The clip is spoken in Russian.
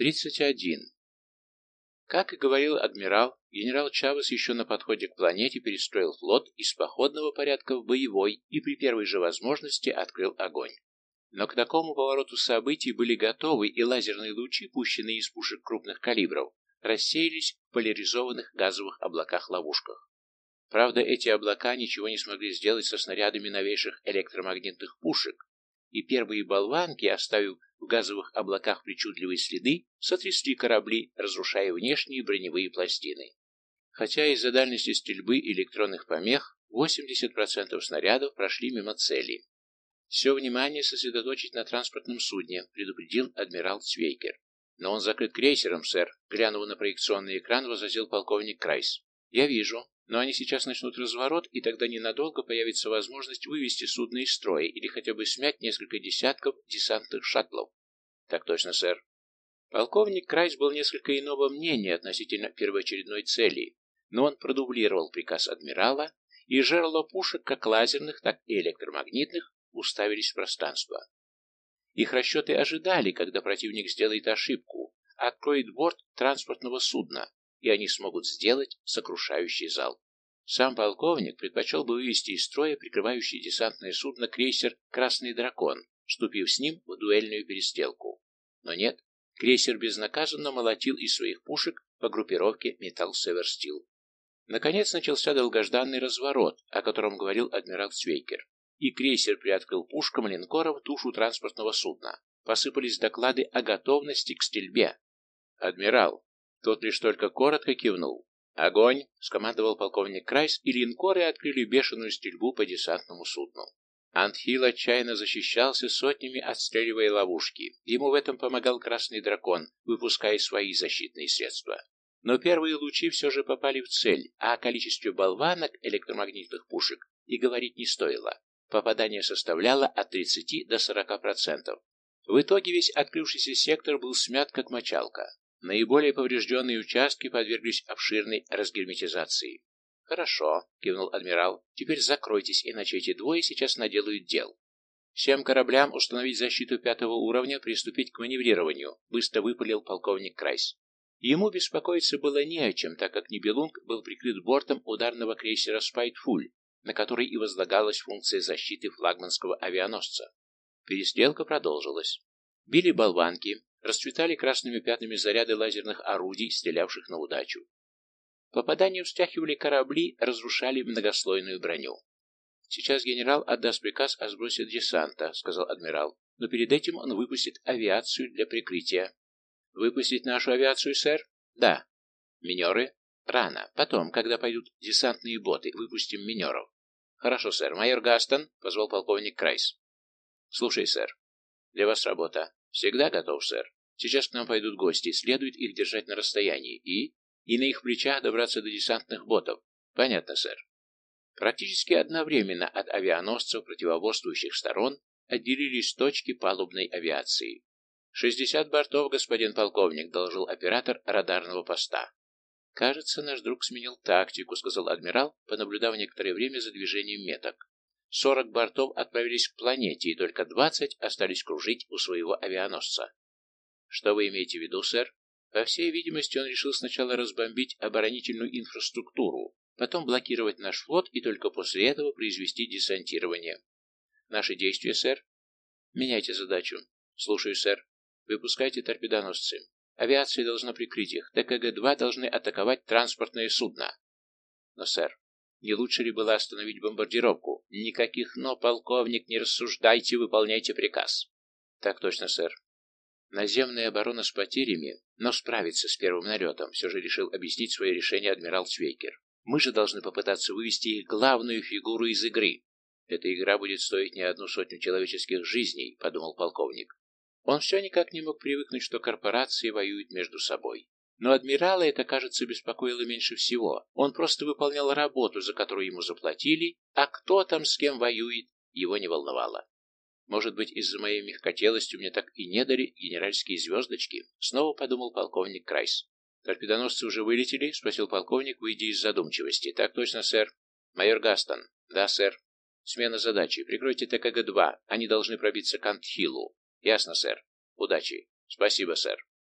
31. Как и говорил адмирал, генерал Чавес еще на подходе к планете перестроил флот из походного порядка в боевой и при первой же возможности открыл огонь. Но к такому повороту событий были готовы, и лазерные лучи, пущенные из пушек крупных калибров, рассеялись в поляризованных газовых облаках-ловушках. Правда, эти облака ничего не смогли сделать со снарядами новейших электромагнитных пушек, и первые болванки, оставив в газовых облаках причудливые следы, сотрясли корабли, разрушая внешние броневые пластины. Хотя из-за дальности стрельбы и электронных помех 80% снарядов прошли мимо цели. «Все внимание сосредоточить на транспортном судне», — предупредил адмирал Цвейкер. «Но он закрыт крейсером, сэр», — глянув на проекционный экран, возразил полковник Крайс. «Я вижу. Но они сейчас начнут разворот, и тогда ненадолго появится возможность вывести судно из строя или хотя бы смять несколько десятков десантных шаттлов. Так точно, сэр. Полковник Крайс был несколько иного мнения относительно первоочередной цели, но он продублировал приказ адмирала, и жерла пушек, как лазерных, так и электромагнитных, уставились в пространство. Их расчеты ожидали, когда противник сделает ошибку, откроет борт транспортного судна, и они смогут сделать сокрушающий залп. Сам полковник предпочел бы вывести из строя прикрывающий десантное судно крейсер «Красный дракон», вступив с ним в дуэльную перестрелку. Но нет, крейсер безнаказанно молотил из своих пушек по группировке «Металл Северстил». Наконец начался долгожданный разворот, о котором говорил адмирал Цвейкер, и крейсер приоткрыл пушкам линкора в тушу транспортного судна. Посыпались доклады о готовности к стрельбе. «Адмирал, тот лишь только коротко кивнул. «Огонь!» — скомандовал полковник Крайс, и линкоры открыли бешеную стрельбу по десантному судну. Антхил отчаянно защищался сотнями, отстреливая ловушки. Ему в этом помогал Красный Дракон, выпуская свои защитные средства. Но первые лучи все же попали в цель, а о количестве болванок электромагнитных пушек и говорить не стоило. Попадание составляло от 30 до 40%. В итоге весь открывшийся сектор был смят как мочалка. Наиболее поврежденные участки подверглись обширной разгерметизации. «Хорошо», — кивнул адмирал, — «теперь закройтесь, иначе эти двое сейчас наделают дел». «Всем кораблям установить защиту пятого уровня, приступить к маневрированию», — быстро выпалил полковник Крайс. Ему беспокоиться было не о чем, так как Нибелунг был прикрыт бортом ударного крейсера «Спайтфуль», на который и возлагалась функция защиты флагманского авианосца. Перестрелка продолжилась. Били болванки, расцветали красными пятнами заряды лазерных орудий, стрелявших на удачу. Попадания встряхивали корабли, разрушали многослойную броню. «Сейчас генерал отдаст приказ о сбросе десанта», — сказал адмирал, «но перед этим он выпустит авиацию для прикрытия». «Выпустить нашу авиацию, сэр?» «Да». «Минеры?» «Рано. Потом, когда пойдут десантные боты, выпустим минеров». «Хорошо, сэр. Майор Гастон», — позвал полковник Крайс. «Слушай, сэр. Для вас работа. Всегда готов, сэр. Сейчас к нам пойдут гости, следует их держать на расстоянии и... и на их плечах добраться до десантных ботов. Понятно, сэр. Практически одновременно от авианосцев противоборствующих сторон отделились точки палубной авиации. «Шестьдесят бортов, господин полковник», — доложил оператор радарного поста. «Кажется, наш друг сменил тактику», — сказал адмирал, понаблюдав некоторое время за движением меток. Сорок бортов отправились к планете, и только двадцать остались кружить у своего авианосца. Что вы имеете в виду, сэр? По всей видимости, он решил сначала разбомбить оборонительную инфраструктуру, потом блокировать наш флот и только после этого произвести десантирование. Наши действия, сэр? Меняйте задачу. Слушаю, сэр. Выпускайте торпедоносцы. Авиация должна прикрыть их. ТКГ-2 должны атаковать транспортное судно. Но, сэр, не лучше ли было остановить бомбардировку? Никаких «но», полковник, не рассуждайте, выполняйте приказ. Так точно, сэр. Наземная оборона с потерями, но справится с первым налетом, все же решил объяснить свое решение адмирал Цвейкер. Мы же должны попытаться вывести их главную фигуру из игры. Эта игра будет стоить не одну сотню человеческих жизней, подумал полковник. Он все никак не мог привыкнуть, что корпорации воюют между собой. Но адмирала это, кажется, беспокоило меньше всего. Он просто выполнял работу, за которую ему заплатили, а кто там с кем воюет, его не волновало. Может быть, из-за моей мягкотелости мне так и не дали генеральские звездочки? Снова подумал полковник Крайс. Торпедоносцы уже вылетели? Спросил полковник, выйдя из задумчивости. Так точно, сэр. Майор Гастон. Да, сэр. Смена задачи. Прикройте ТКГ-2. Они должны пробиться к Антхилу. Ясно, сэр. Удачи. Спасибо, сэр.